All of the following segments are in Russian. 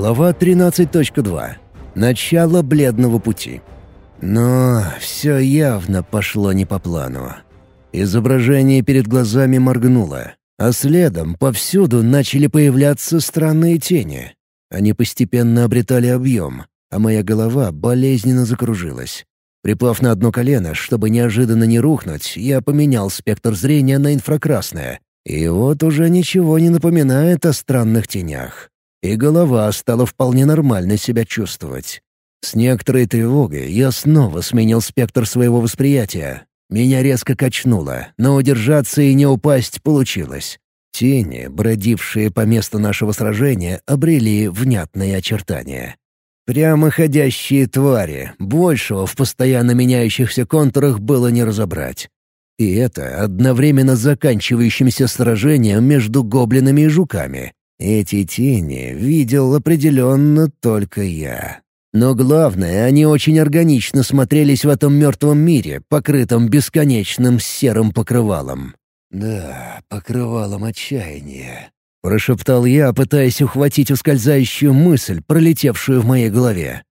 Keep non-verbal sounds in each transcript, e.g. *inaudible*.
Глава 13.2. Начало бледного пути. Но все явно пошло не по плану. Изображение перед глазами моргнуло, а следом повсюду начали появляться странные тени. Они постепенно обретали объем, а моя голова болезненно закружилась. Припав на одно колено, чтобы неожиданно не рухнуть, я поменял спектр зрения на инфракрасное. И вот уже ничего не напоминает о странных тенях и голова стала вполне нормально себя чувствовать. С некоторой тревогой я снова сменил спектр своего восприятия. Меня резко качнуло, но удержаться и не упасть получилось. Тени, бродившие по месту нашего сражения, обрели внятные очертания. Прямоходящие твари, большего в постоянно меняющихся контурах было не разобрать. И это одновременно заканчивающимся сражением между гоблинами и жуками. Эти тени видел определенно только я. Но главное, они очень органично смотрелись в этом мертвом мире, покрытом бесконечным серым покрывалом. «Да, покрывалом отчаяния», — прошептал я, пытаясь ухватить ускользающую мысль, пролетевшую в моей голове.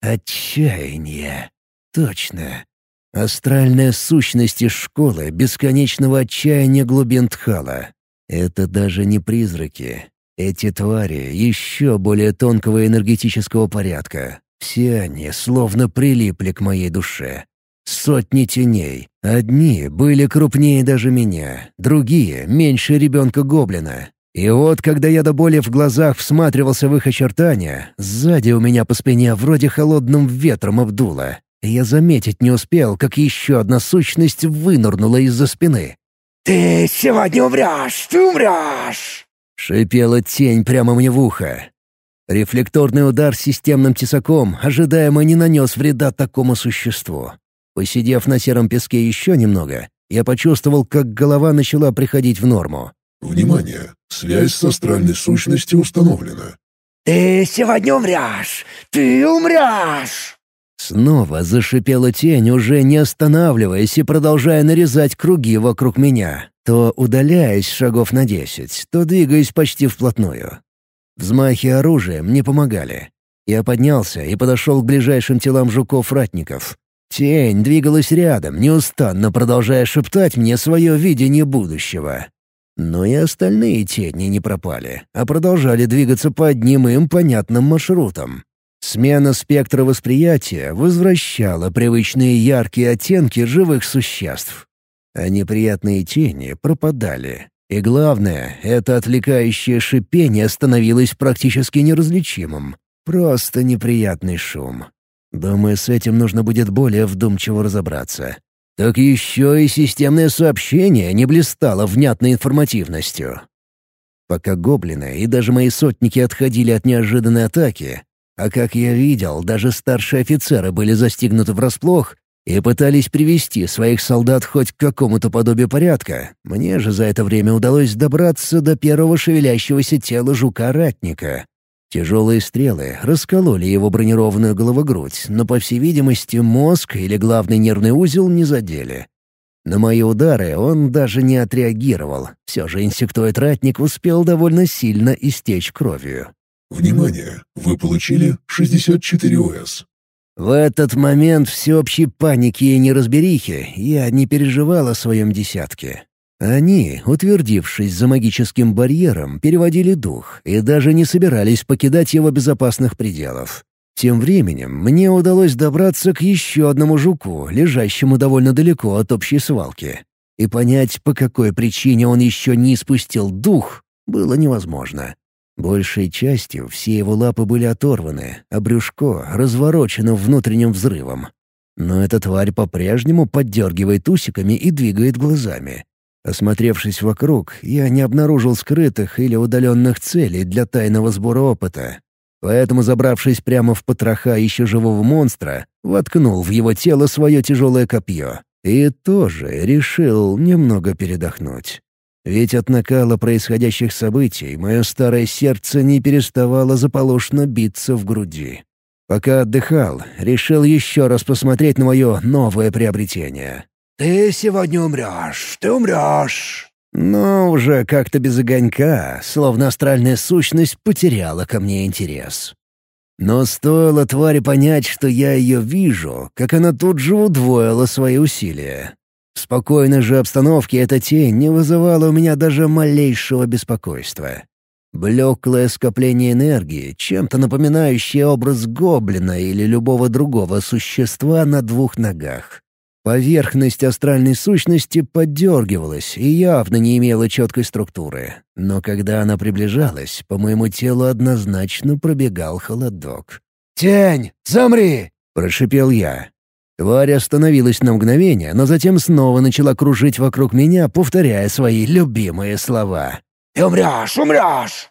«Отчаяние. Точно. Астральная сущность из школы бесконечного отчаяния глубин Тхала. Это даже не призраки, эти твари еще более тонкого энергетического порядка. Все они словно прилипли к моей душе. Сотни теней. Одни были крупнее даже меня, другие — меньше ребенка-гоблина. И вот, когда я до боли в глазах всматривался в их очертания, сзади у меня по спине вроде холодным ветром обдуло. Я заметить не успел, как еще одна сущность вынырнула из-за спины. «Ты сегодня умрешь! Ты умрешь!» Шипела тень прямо мне в ухо. Рефлекторный удар системным тесаком ожидаемо не нанес вреда такому существу. Посидев на сером песке еще немного, я почувствовал, как голова начала приходить в норму. «Внимание! Связь с астральной сущностью установлена». «Ты сегодня умрешь! Ты умрешь!» Снова зашипела тень, уже не останавливаясь и продолжая нарезать круги вокруг меня то удаляясь шагов на десять, то двигаясь почти вплотную. Взмахи оружием не помогали. Я поднялся и подошел к ближайшим телам жуков-ратников. Тень двигалась рядом, неустанно продолжая шептать мне свое видение будущего. Но и остальные тени не пропали, а продолжали двигаться по одним им понятным маршрутам. Смена спектра восприятия возвращала привычные яркие оттенки живых существ а неприятные тени пропадали. И главное, это отвлекающее шипение становилось практически неразличимым. Просто неприятный шум. Думаю, с этим нужно будет более вдумчиво разобраться. Так еще и системное сообщение не блистало внятной информативностью. Пока гоблины и даже мои сотники отходили от неожиданной атаки, а как я видел, даже старшие офицеры были застигнуты врасплох, и пытались привести своих солдат хоть к какому-то подобию порядка. Мне же за это время удалось добраться до первого шевелящегося тела жука-ратника. Тяжелые стрелы раскололи его бронированную головогрудь, но, по всей видимости, мозг или главный нервный узел не задели. На мои удары он даже не отреагировал. Все же инсектоид-ратник успел довольно сильно истечь кровью. «Внимание! Вы получили 64 ОС. В этот момент всеобщей паники и неразберихи я не переживал о своем десятке. Они, утвердившись за магическим барьером, переводили дух и даже не собирались покидать его безопасных пределов. Тем временем мне удалось добраться к еще одному жуку, лежащему довольно далеко от общей свалки. И понять, по какой причине он еще не испустил дух, было невозможно. Большей частью все его лапы были оторваны, а брюшко разворочено внутренним взрывом. Но эта тварь по-прежнему поддергивает усиками и двигает глазами. Осмотревшись вокруг, я не обнаружил скрытых или удаленных целей для тайного сбора опыта. Поэтому, забравшись прямо в потроха еще живого монстра, воткнул в его тело свое тяжелое копье. И тоже решил немного передохнуть. Ведь от накала происходящих событий мое старое сердце не переставало заполошно биться в груди. Пока отдыхал, решил еще раз посмотреть на мое новое приобретение. «Ты сегодня умрешь, ты умрешь!» Но уже как-то без огонька, словно астральная сущность потеряла ко мне интерес. Но стоило твари понять, что я ее вижу, как она тут же удвоила свои усилия. В спокойной же обстановке эта тень не вызывала у меня даже малейшего беспокойства. Блеклое скопление энергии, чем-то напоминающее образ гоблина или любого другого существа на двух ногах. Поверхность астральной сущности поддергивалась и явно не имела четкой структуры. Но когда она приближалась, по моему телу однозначно пробегал холодок. «Тень, замри!» — прошипел я. Тварь остановилась на мгновение, но затем снова начала кружить вокруг меня, повторяя свои любимые слова. «Ты умрешь, умрешь!»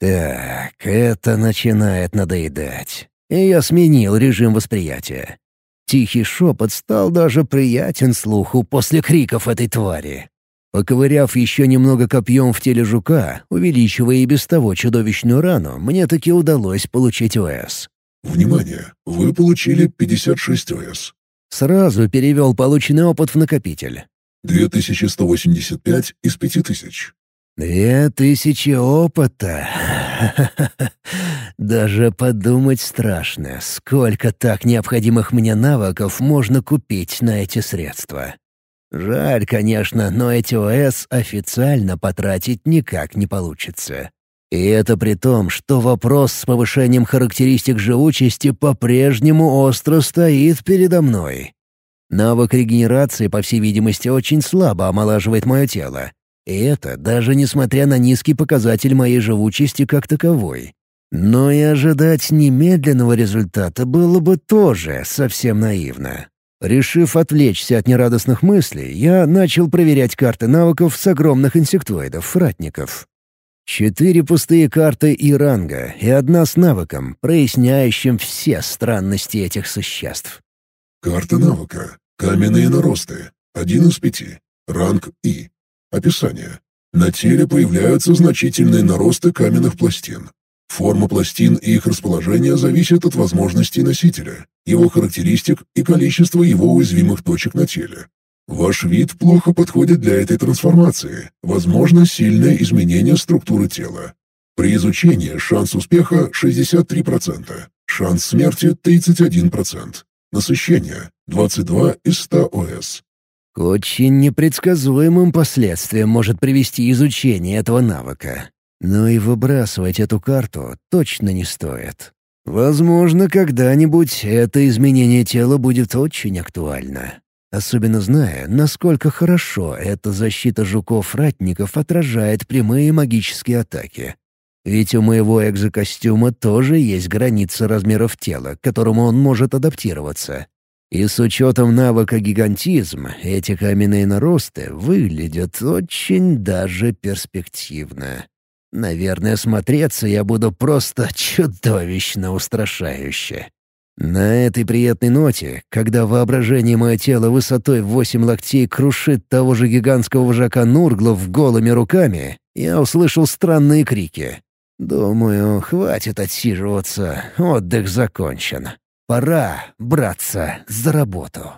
Так, это начинает надоедать. И я сменил режим восприятия. Тихий шепот стал даже приятен слуху после криков этой твари. Поковыряв еще немного копьем в теле жука, увеличивая и без того чудовищную рану, мне таки удалось получить ОС. «Внимание! Вы получили 56 ОС. Сразу перевел полученный опыт в накопитель. 2185 из 5000. Две тысячи опыта. *laughs* Даже подумать страшно, сколько так необходимых мне навыков можно купить на эти средства. Жаль, конечно, но эти ОС официально потратить никак не получится. И это при том, что вопрос с повышением характеристик живучести по-прежнему остро стоит передо мной. Навык регенерации, по всей видимости, очень слабо омолаживает мое тело. И это даже несмотря на низкий показатель моей живучести как таковой. Но и ожидать немедленного результата было бы тоже совсем наивно. Решив отвлечься от нерадостных мыслей, я начал проверять карты навыков с огромных инсектоидов-фратников. Четыре пустые карты и ранга, и одна с навыком, проясняющим все странности этих существ. Карта навыка. Каменные наросты. Один из пяти. Ранг И. Описание. На теле появляются значительные наросты каменных пластин. Форма пластин и их расположение зависят от возможностей носителя, его характеристик и количества его уязвимых точек на теле. Ваш вид плохо подходит для этой трансформации. Возможно сильное изменение структуры тела. При изучении шанс успеха 63%, шанс смерти 31%, насыщение 22 из 100 ОС. К очень непредсказуемым последствиям может привести изучение этого навыка. Но и выбрасывать эту карту точно не стоит. Возможно, когда-нибудь это изменение тела будет очень актуально. Особенно зная, насколько хорошо эта защита жуков-ратников отражает прямые магические атаки. Ведь у моего экзокостюма тоже есть граница размеров тела, к которому он может адаптироваться. И с учетом навыка гигантизм, эти каменные наросты выглядят очень даже перспективно. Наверное, смотреться я буду просто *laughs* чудовищно устрашающе. На этой приятной ноте, когда воображение мое тело высотой в восемь локтей крушит того же гигантского вожака Нурглов голыми руками, я услышал странные крики. Думаю, хватит отсиживаться, отдых закончен. Пора браться за работу.